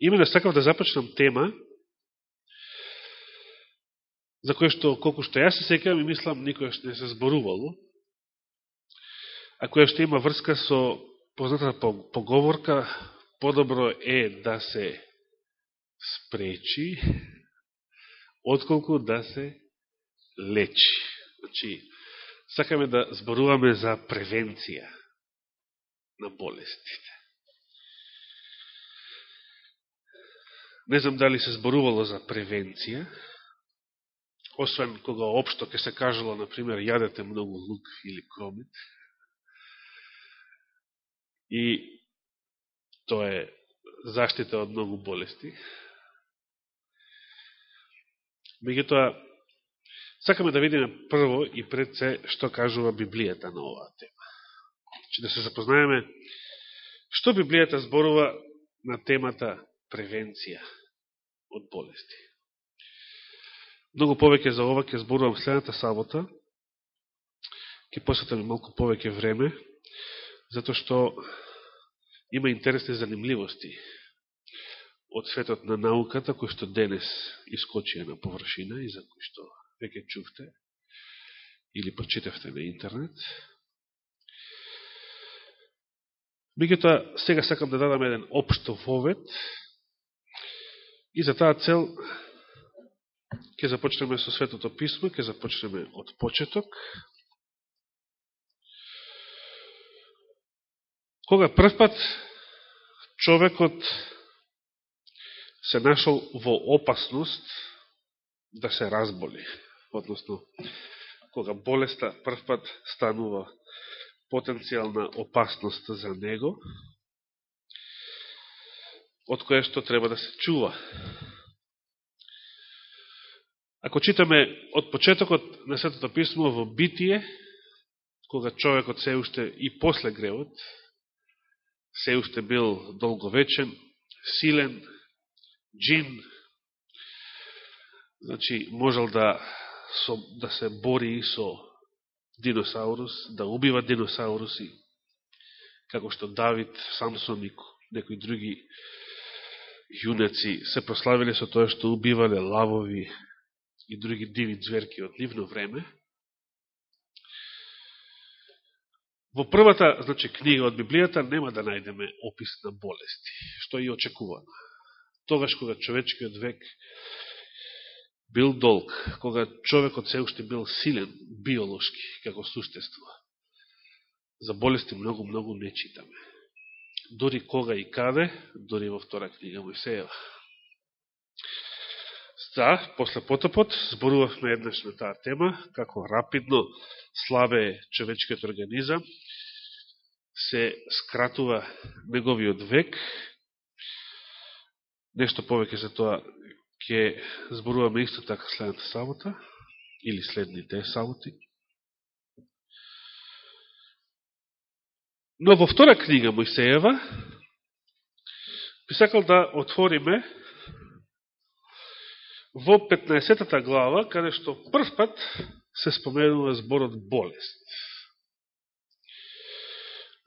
Именно да сакав да започнам тема, за која што, колку што јас се секам и мислам, никој не се зборувало, а која што има врска со познатата поговорка, подобро е да се спречи, отколку да се лечи. Значи, сакаме да зборуваме за превенција на болестите. Не знам дали се зборувало за превенција, освен кога општо ке се кажало, например, јадете многу лук или кромит. И тоа е заштита од многу болести. Меѓутоа, сакаме да видиме прво и пред се што кажува Библијата на оваа тема. Че да се запознаеме што Библијата зборува на темата превенција од болести. Многу повеќе за ова ќе зборувам следната сабота. Ќе посветам малку повеќе време, затоа што има интересни занимливости од светот на науката, кој што денес искочија на површина и за кој што веќе чувте или прочитавте на интернет. Меѓутоа, сега сакам да дадам еден општо вовет и за таа цел ќе започнеме со Светото Писмо, ќе започнеме од почеток. Кога првпат човекот се нашол во опасност да се разболи, односно, кога болеста првпат станува потенцијална опасност за него, од кое што треба да се чува. Ако читаме од почетокот на Светото Писмо во Битие, кога човекот се уште и после гревот, се уште бил долговечен, силен, джин, значи можел да, со, да се бори и со диносаурус, да убива диносауруси, како што Давид, Самсон и некои други јунеци се прославиле со тоа што убивале лавови и други диви зверки од нивно време. Во првата значи, книга од Библијата нема да најдеме опис на болести, што е и очекувано. Тогаш кога човечкиот век бил долг, кога човекот се уште бил силен биолошки како суштество. За болести многу-многу не читаме. Дори кога и каде, дори во втора книга Мојсеева. Да, после потопот зборувавме еднаш на таа тема, како рапидно слабе човечкиот организам, се скратува неговиот век. Нешто повеќе за тоа ќе зборуваме исто така следната сабота, или следните саботи. Но во втора книга Мојсеева би сакал да отвориме во 15 глава, каде што прв пат се споменува зборот болест.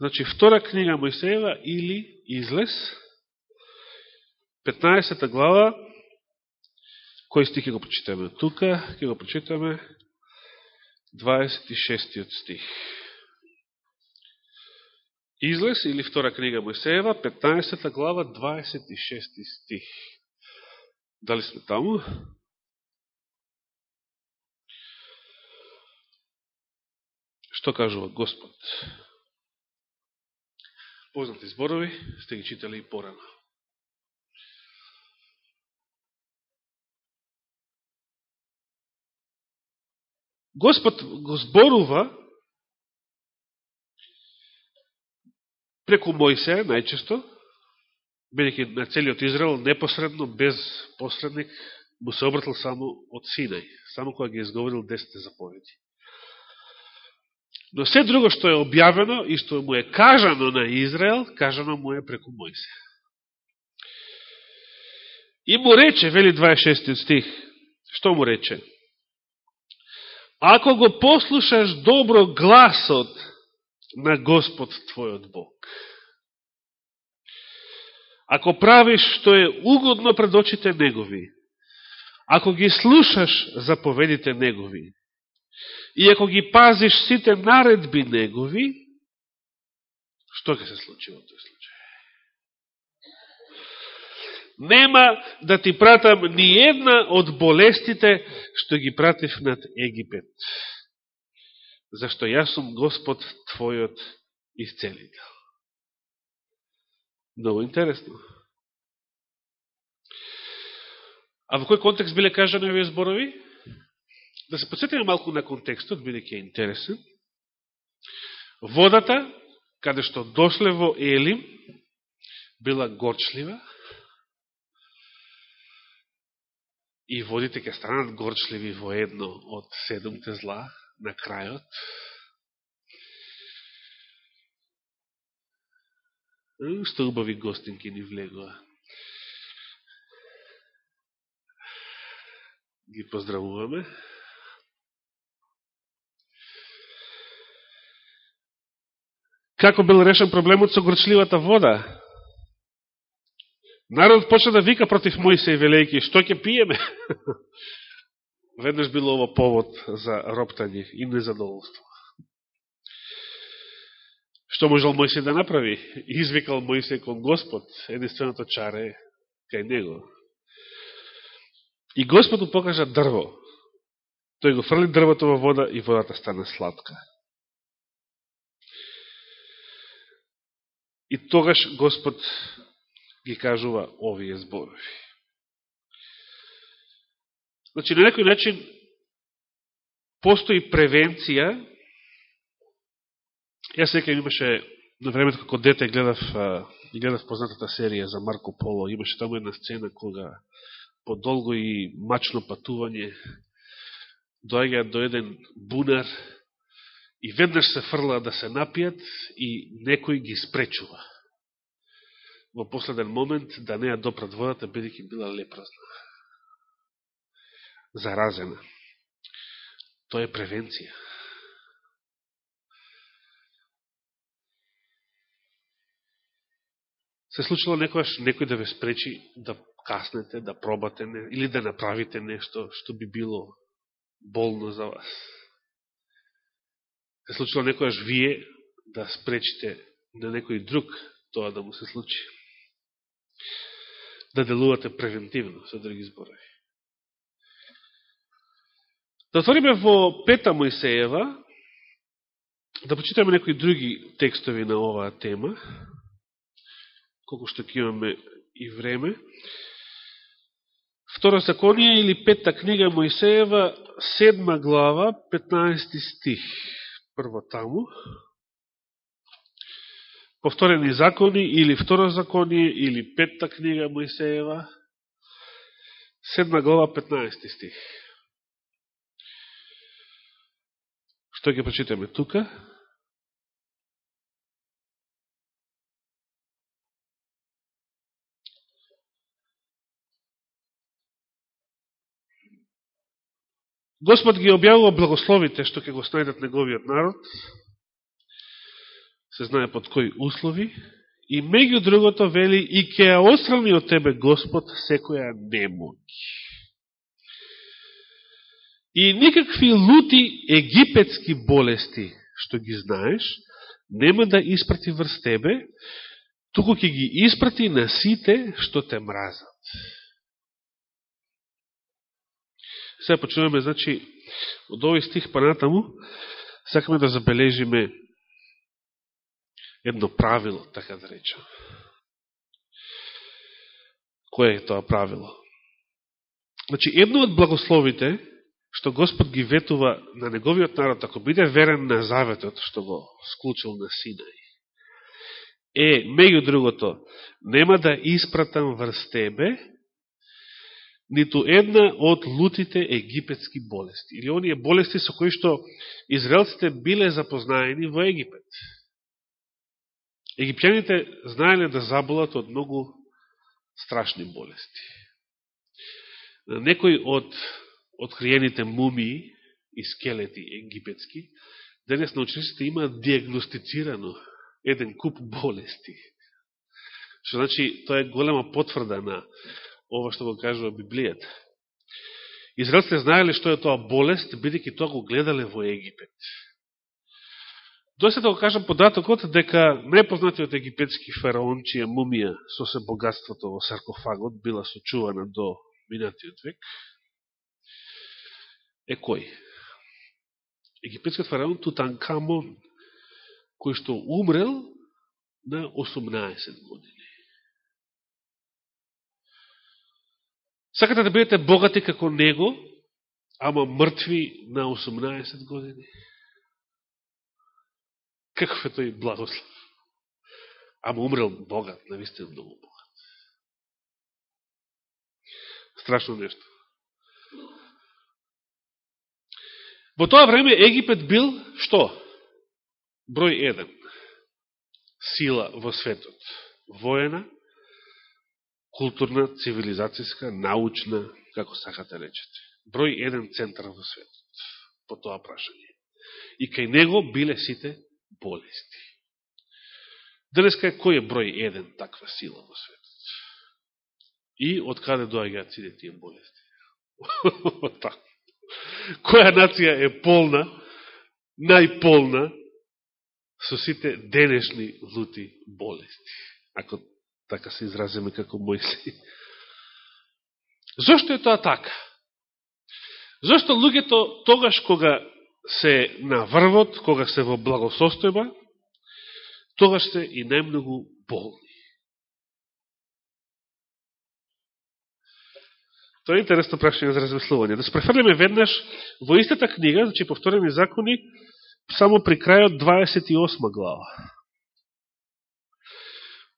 Значи, втора книга Мојсеева или Излез, 15 глава, кој стих ќе го прочитаме? Тука ќе го прочитаме 26 стих. Излез или втора книга Мојсеева, 15 глава, 26 стих. Дали сме таму? Што кажува Господ? Познати зборови, сте ги читали и порано. Господ го зборува преку Мојсе, најчесто, бидеќи на целиот Израел непосредно, без посредник, му се обратил само од Синај, само кога ги изговорил десете заповеди. Но се друго што е објавено и што му е кажано на Израел, кажано му е преку Мојсе. И му рече, вели 26 стих, што му рече? Ако го послушаш добро гласот на Господ твојот Бог, ако правиш што е угодно пред очите негови, ако ги слушаш заповедите негови, и ако ги пазиш сите наредби негови, што ќе се случи во тој случај? Нема да ти пратам ни една од болестите што ги пратив над Египет. Зашто јас сум Господ твојот исцелител. Много интересно. А во кој контекст биле кажани овие зборови? Да се подсетиме малку на контекстот, бидеќи е интересен. Водата, каде што дошле во Елим, била горчлива, и водите ќе станат горчливи во едно од седумте зла на крајот. Што убави гостинки ни влегува. Ги поздравуваме. Како бил решен проблемот со горчливата вода? Народот почна да вика против Мојсеј, велејки, што ќе пиеме? Веднаш било ово повод за роптање и незадоволство. Што можел Мојсеј да направи? Извикал Мојсеј кон Господ, единственото чаре кај него. И Господ му покажа дрво. Тој го фрли дрвото во вода и водата стана сладка. И тогаш Господ ги кажува овие зборови. Значи, на некој начин, постои превенција. Јас секај имаше, на времето како дете гледав, гледав познатата серија за Марко Поло, имаше таму една сцена кога по долго и мачно патување доаѓаат до еден бунар и веднаш се фрла да се напијат и некој ги спречува во последен момент да не ја допрат водата, бидеќи била лепразна. Заразена. Тоа е превенција. Се случило некојаш некој да ве спречи да каснете, да пробате не, или да направите нешто што би било болно за вас. Се случило некојаш вие да спречите на некој друг тоа да му се случи да делувате превентивно, со други зборови. Да отвориме во Пета Мојсеева, да почитаме некои други текстови на оваа тема, колко што ќе имаме и време. Втора законија или петта книга Мојсеева, седма глава, 15 стих. Прво таму повторени закони или второзаконие или петта книга Мојсеева, седма глава 15 стих. Што ќе прочитаме тука? Господ ги објавува благословите што ќе го снајдат неговиот народ, се знае под кои услови, и меѓу другото вели и ќе ја острани од тебе Господ секоја немоќ. И никакви лути египетски болести, што ги знаеш, нема да испрати врз тебе, туку ќе ги испрати на сите што те мразат. Сега почнуваме, значи, од овој стих панатаму, сакаме да забележиме едно правило, така да речем. Кој е тоа правило? Значи, едно од благословите, што Господ ги ветува на неговиот народ, ако биде верен на заветот, што го склучил на Синај, е, меѓу другото, нема да испратам врз тебе ниту една од лутите египетски болести. Или оние болести со кои што израелците биле запознаени во Египет. Египјаните знаеле да заболат од многу страшни болести. Некои од откриените мумии и скелети египетски, денес научниците имаат диагностицирано еден куп болести. Што значи, тоа е голема потврда на ова што го кажува Библијата. Израелците знаеле што е тоа болест, бидејќи тоа го гледале во Египет. Дојсе да го кажам податокот дека непознатиот египетски фараон, чија мумија со се богатството во саркофагот била сочувана до минатиот век, е кој? Египетскиот фараон Тутанкамон, кој што умрел на 18 години. Сакате да бидете богати како него, ама мртви на 18 години? Каков е тој благослов? Ама умрел богат, навистина многу богат. Страшно нешто. Во тоа време Египет бил што? Број 1. Сила во светот. Воена, културна, цивилизацијска, научна, како сакате речете. Број еден центар во светот по тоа прашање. И кај него биле сите болести. Денеска е кој е број еден таква сила во светот? И од каде доаѓаат сите тие болести? Која нација е полна, најполна со сите денешни лути болести? Ако така се изразиме како Мојси. Зошто е тоа така? Зошто луѓето тогаш кога се на врвот, кога се во благосостојба, тогаш се и најмногу болни. Тоа е интересно прашање за размислување. Да се префрлиме веднаш во истата книга, значи повторени закони, само при крајот 28 глава.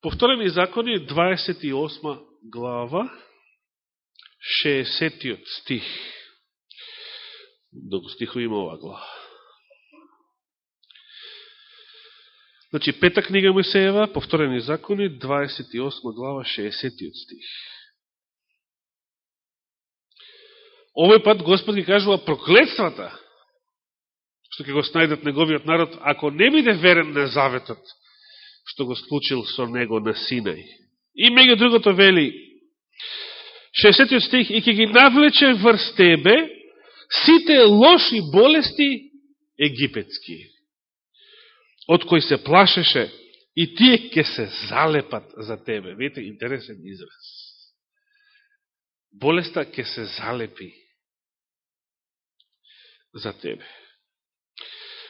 Повторени закони, 28 глава, 60 стих. Долго стихо има ова глава. Значи, пета книга Мојсеева, повторени закони, 28 глава, 60 стих. Овој пат Господ ги кажува проклетствата, што ќе го снајдат неговиот народ, ако не биде верен на заветот, што го склучил со него на Синај. И меѓу другото вели, 60 стих, и ќе ги навлече врз тебе сите лоши болести египетски, од кои се плашеше, и тие ќе се залепат за тебе. Видите, интересен израз. Болеста ќе се залепи за тебе.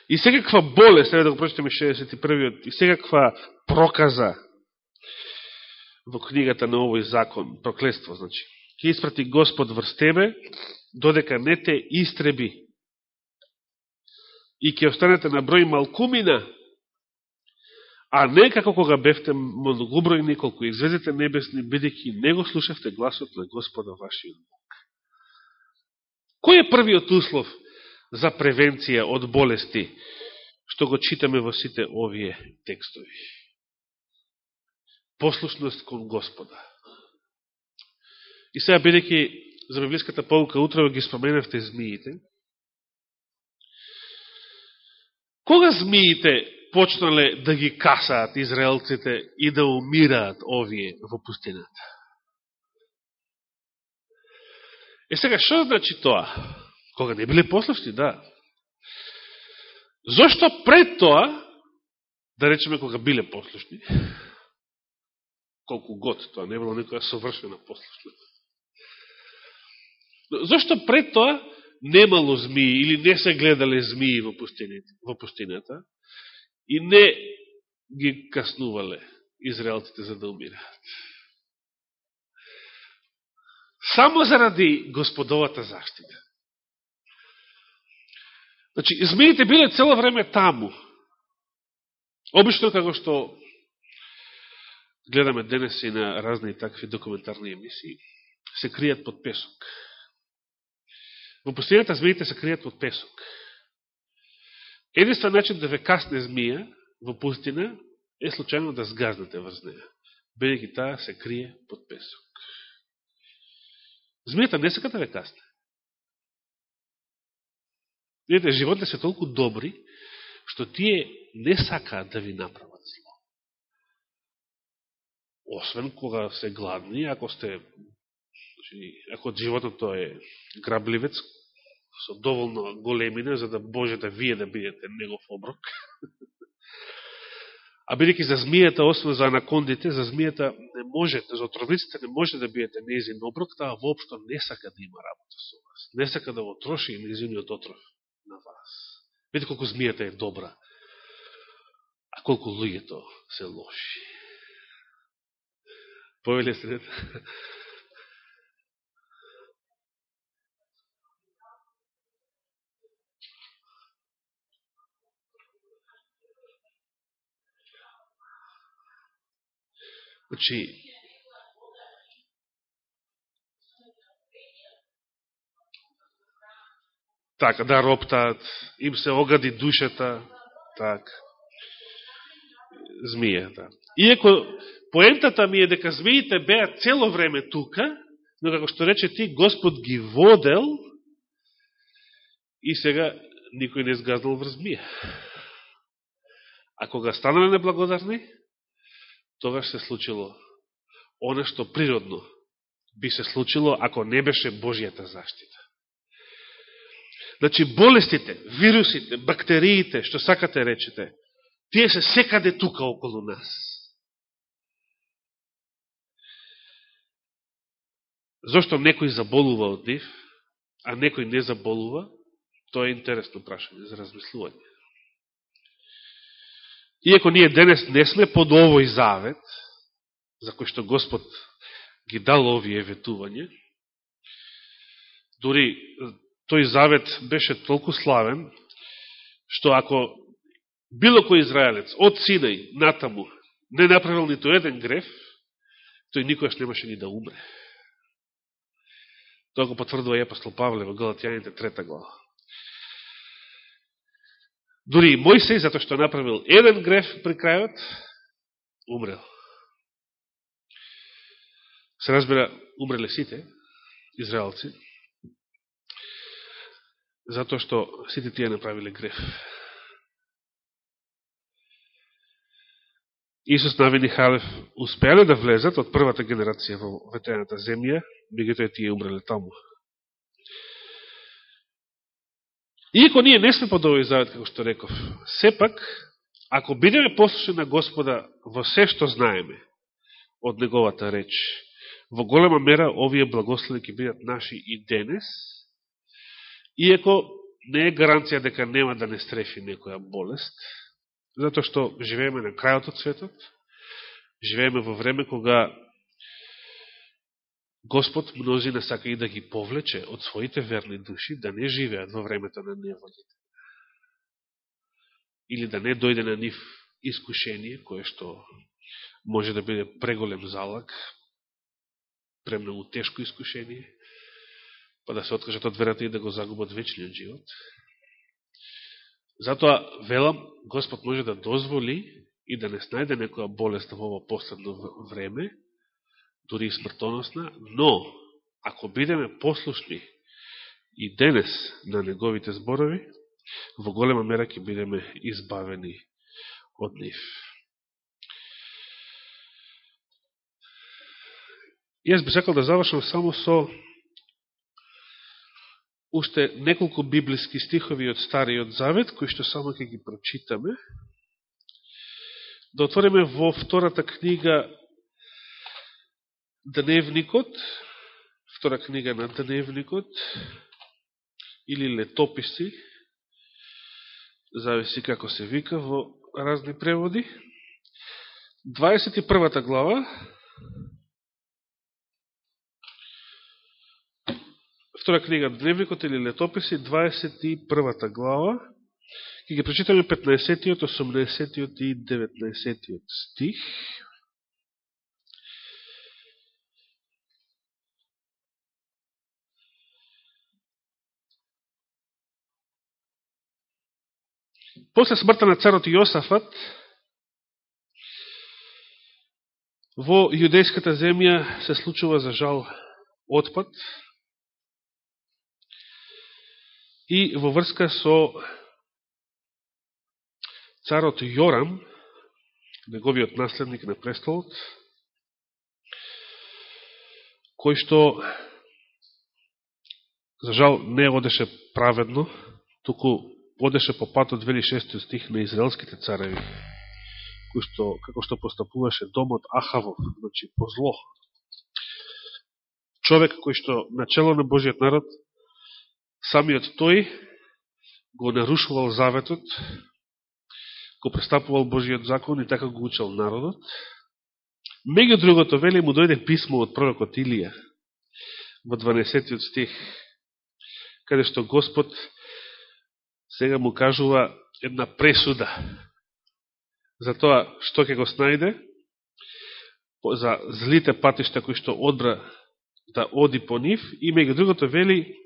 И секаква болест, треба да го прочитаме 61-иот, и секаква проказа во книгата на овој закон, проклество, значи, ќе испрати Господ врз тебе, додека не те истреби и ќе останете на број малкумина, а не како кога бевте многобројни, колку извезете небесни, бидеќи не го слушавте гласот на Господа вашиот Бог. Кој е првиот услов за превенција од болести, што го читаме во сите овие текстови. Послушност кон Господа. И сега, бидеќи за библиската полука утрово ги споменавте змиите, кога змиите почнале да ги касаат израелците и да умираат овие во пустината? Е сега, што значи тоа? Кога не биле послушни, да. Зошто пред тоа, да речеме кога биле послушни, колку год тоа не било некоја совршена послушност. Зошто пред тоа немало змии или не се гледале змии во пустината, во пустината и не ги каснувале израелците за да умираат? Само заради господовата заштита. Значи, змиите биле цело време таму. Обично, како што гледаме денес и на разни такви документарни емисии, се кријат под песок. Во пустината змиите се кријат под песок. Единствен начин да ве касне змија во пустина е случајно да сгазнете врз неја, бидејќи таа се крие под песок. Змијата не сака да ве касне. Видите, животите се толку добри, што тие не сакаат да ви направат зло. освен кога се гладни, ако сте значи, ако животното е грабливец, со доволно големина, за да можете да вие да бидете негов оброк. А бидеќи за змијата, освен за анакондите, за змијата не можете, за отровниците не може да бидете незин оброк, таа воопшто не сака да има работа со вас. Не сака да го троши незиниот отров. Видите колку змијата е добра, а колку луѓето се лоши. Повеле се Значи, така, да роптаат, им се огади душата, така, змијата. Да. Иако поентата ми е дека змиите беа цело време тука, но како што рече ти, Господ ги водел и сега никој не изгазнал врз змија. А кога станале неблагодарни, тогаш се случило оно што природно би се случило ако не беше Божијата заштита. Значи, болестите, вирусите, бактериите, што сакате речете, тие се секаде тука околу нас. Зошто некој заболува од нив, а некој не заболува, тоа е интересно прашање за размислување. Иако ние денес не сме под овој завет, за кој што Господ ги дал овие ветување, дури тој завет беше толку славен, што ако било кој израелец од Синај натаму не направил нито еден греф, тој никојаш немаше ни да умре. Тоа го потврдува и апостол Павле во Галатјаните трета глава. Дори и Мојсей, затоа што направил еден греф при крајот, умрел. Се разбира, умреле сите, израелци, затоа што сите тие направиле греф. Исус Навин и Халев успеале да влезат од првата генерација во ветената земја, меѓутоа тие умреле таму. Иако ние не сме под овој завет, како што реков, сепак, ако бидеме послушни на Господа во се што знаеме од Неговата реч, во голема мера овие благослови ќе бидат наши и денес, Иеко не е гаранција дека нема да не стрефи некоја болест, затоа што живееме на крајот од светот, живееме во време кога Господ мнозина сака и да ги повлече од своите верни души да не живеат во времето на неволите. Или да не дојде на нив искушение, кое што може да биде преголем залак, премногу тешко искушение, па да се откажат од верата и да го загубат вечниот живот. Затоа, велам, Господ може да дозволи и да не снајде некоја болест во ово последно време, дури и смртоносна, но ако бидеме послушни и денес на неговите зборови, во голема мера ќе бидеме избавени од нив. Јас би сакал да завршам само со уште неколку библиски стихови од Стариот Завет, кои што само ќе ги прочитаме. Да отвориме во втората книга Дневникот, втора книга на Дневникот, или Летописи, зависи како се вика во разни преводи. 21 глава, втора книга Дневникот или Летописи, 21 глава, ќе ги прочитаме 15-тиот, 18-тиот и 19-тиот стих. После смртта на царот Јосафат, во јудејската земја се случува за жал отпад и во врска со царот Јорам, неговиот наследник на престолот, кој што за жал не одеше праведно, туку одеше по патот, вели шестиот стих, на израелските цареви, кој што, како што постапуваше домот Ахавов, значи по зло. Човек кој што начало на Божиот народ, самиот тој го нарушувал заветот, го престапувал Божиот закон и така го учал народот. Меѓу другото, вели, му дојде писмо од пророкот Илија во 12 стих, каде што Господ сега му кажува една пресуда за тоа што ќе го снајде, за злите патишта кои што одбра да оди по нив, и меѓу другото вели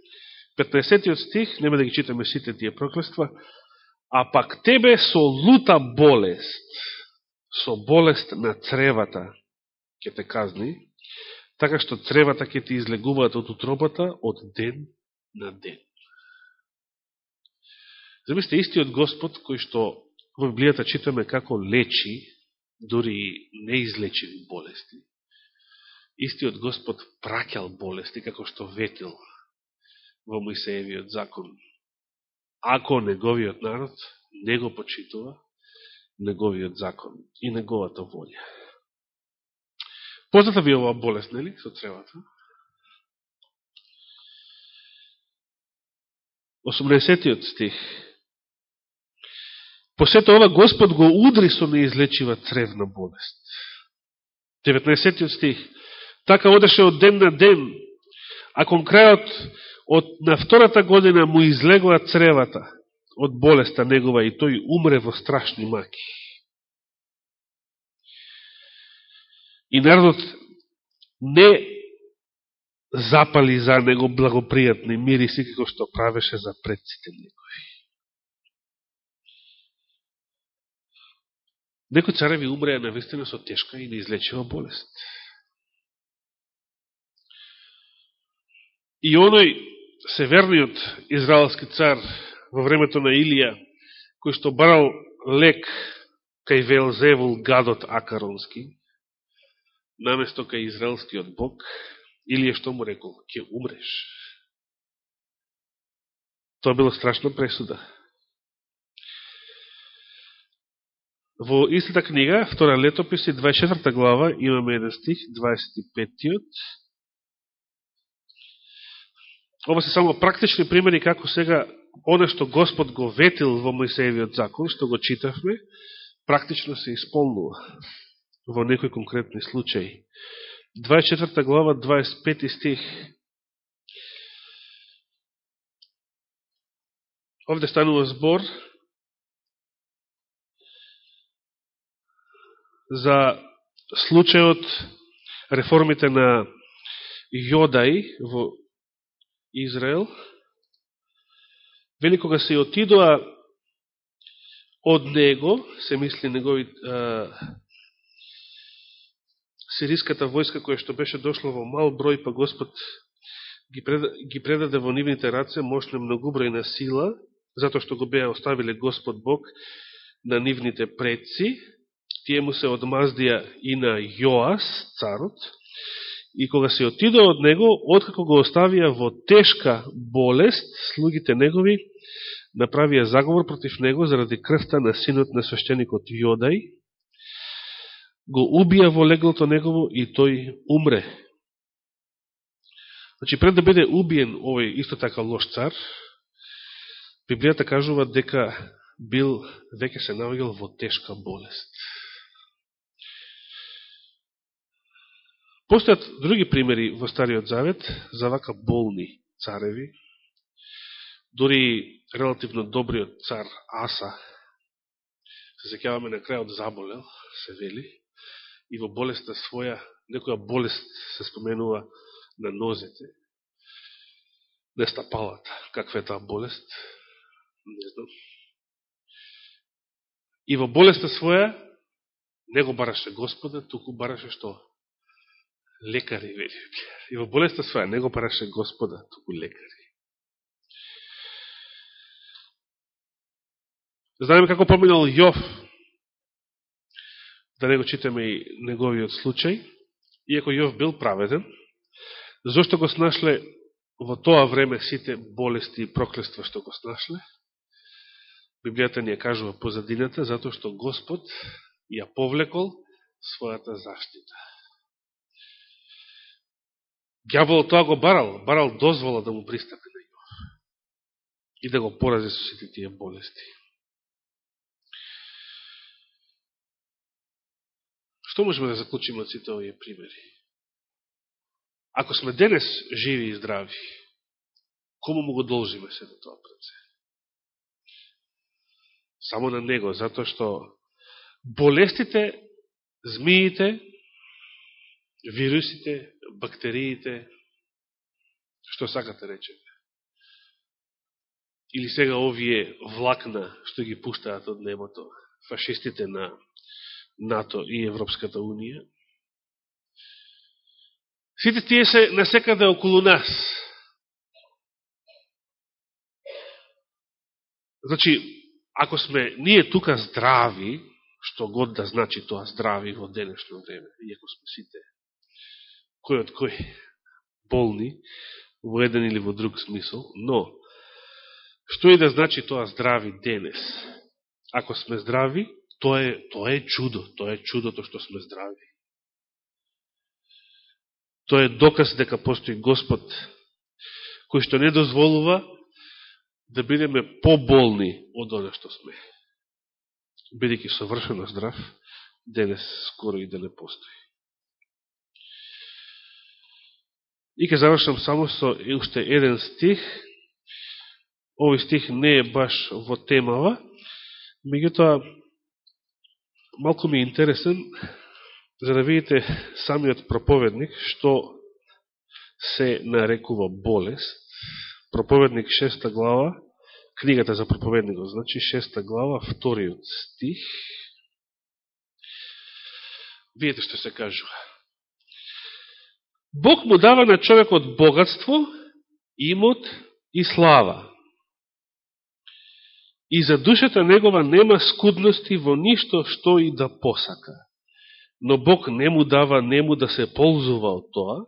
15 стих, нема да ги читаме сите тие проклества, а пак тебе со лута болест, со болест на цревата ќе те казни, така што цревата ќе ти излегуваат од утробата од ден на ден. Замислите, истиот Господ, кој што во Библијата читаме како лечи, дури неизлечени болести, истиот Господ праќал болести, како што ветил во Моисеевиот закон. Ако неговиот народ не го почитува неговиот закон и неговата волја. Позната ви оваа болест, нели, со тревата. 80 стих. Посето ова Господ го удри со неизлечива тревна болест. 19 стих. Така одеше од ден на ден, а кон крајот од на втората година му излегоа цревата од болеста негова и тој умре во страшни маки. И народот не запали за него благопријатни мириси како што правеше за предците негови. Некои цареви умреа на вистина со тешка и неизлечива болест. И оној северниот израелски цар во времето на Илија, кој што барал лек кај Велзевул гадот Акаронски, наместо кај израелскиот бог, Илија што му рекол? Ке умреш. Тоа било страшна пресуда. Во истата книга, втора летописи, 24 глава, имаме еден стих, 25-тиот, Ова се само практични примери како сега оно што Господ го ветил во Моисеевиот закон, што го читавме, практично се исполнува во некој конкретни случај. 24 глава, 25 стих. Овде станува збор за случајот реформите на Јодај во Израел, вели кога се отидоа од него, се мисли негови а, сириската војска која што беше дошла во мал број, па Господ ги, пред, ги предаде во нивните раце мощна многубројна сила, затоа што го беа оставиле Господ Бог на нивните предци, тие му се одмаздија и на Јоас, царот, и кога се отиде од него, откако го оставија во тешка болест, слугите негови направија заговор против него заради крвта на синот на свещеникот Јодај, го убија во леглото негово и тој умре. Значи, пред да биде убиен овој исто така лош цар, Библијата кажува дека бил, веќе се наоѓал во тешка болест. Постојат други примери во Стариот Завет за вака болни цареви. Дори релативно добриот цар Аса, се секјаваме на крајот заболел, се вели, и во болеста своја, некоја болест се споменува на нозете, не стапалата. Каква е таа болест? Не знам. И во болеста своја, не го бараше Господа, туку бараше што? Лекари, вели. И во болеста своја не го параше Господа, туку лекари. Знаеме како поминал Јов, да не го читаме и неговиот случај, иако Јов бил праведен, зашто го снашле во тоа време сите болести и проклества што го снашле? Библијата ни ја кажува позадината, затоа што Господ ја повлекол својата заштита. Гјавол тоа го барал, барал дозвола да му пристапи на Јов и да го порази со сите тие болести. Што можеме да заклучиме од сите овие примери? Ако сме денес живи и здрави, кому му го должиме се на тоа пред? Само на него, затоа што болестите, змиите, вирусите, бактериите, што сакате речете. Или сега овие влакна што ги пуштаат од небото, фашистите на НАТО и Европската Унија. Сите тие се насекаде околу нас. Значи, ако сме ние тука здрави, што год да значи тоа здрави во денешно време, иако сме сите кој од кој болни, во еден или во друг смисол, но, што и да значи тоа здрави денес? Ако сме здрави, тоа е, тоа е чудо, тоа е чудото што сме здрави. Тоа е доказ дека постои Господ, кој што не дозволува да бидеме поболни од оно што сме. Бидеќи совршено здрав, денес скоро и да не постои. И ке завршам само со уште еден стих. Овој стих не е баш во темава, меѓутоа малку ми е интересен за да видите самиот проповедник што се нарекува болест. Проповедник 6 глава, книгата за проповедникот, значи 6 глава, вториот стих. Видете што се кажува. Бог му дава на човекот богатство, имот и слава. И за душата негова нема скудности во ништо што и да посака. Но Бог не му дава нему да се ползува од тоа,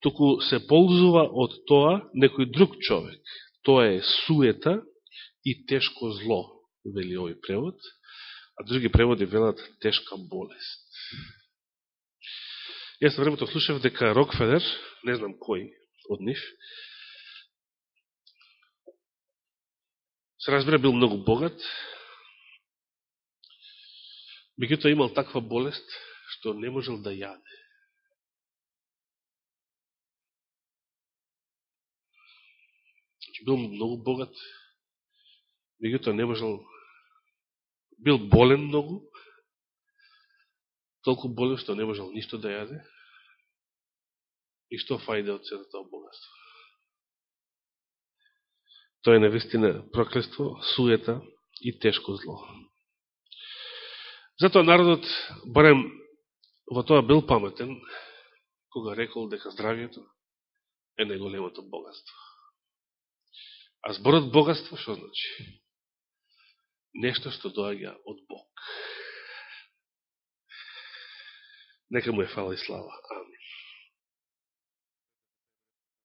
туку се ползува од тоа некој друг човек. Тоа е суета и тешко зло, вели овој превод, а други преводи велат тешка болест. Јас на времето слушав дека Рокфелер, не знам кој од нив, се разбира бил многу богат, меѓутоа имал таква болест, што не можел да јаде. Значи, бил многу богат, меѓутоа не можел, бил болен многу, толку болен што не можел ништо да јаде. И што фајде од целото тоа богатство? Тоа е навистина проклество, суета и тешко зло. Затоа народот, барем во тоа бил паметен, кога рекол дека здравието е најголемото богатство. А зборот богатство што значи? Нешто што доаѓа од Бог. Нека му е фала и слава.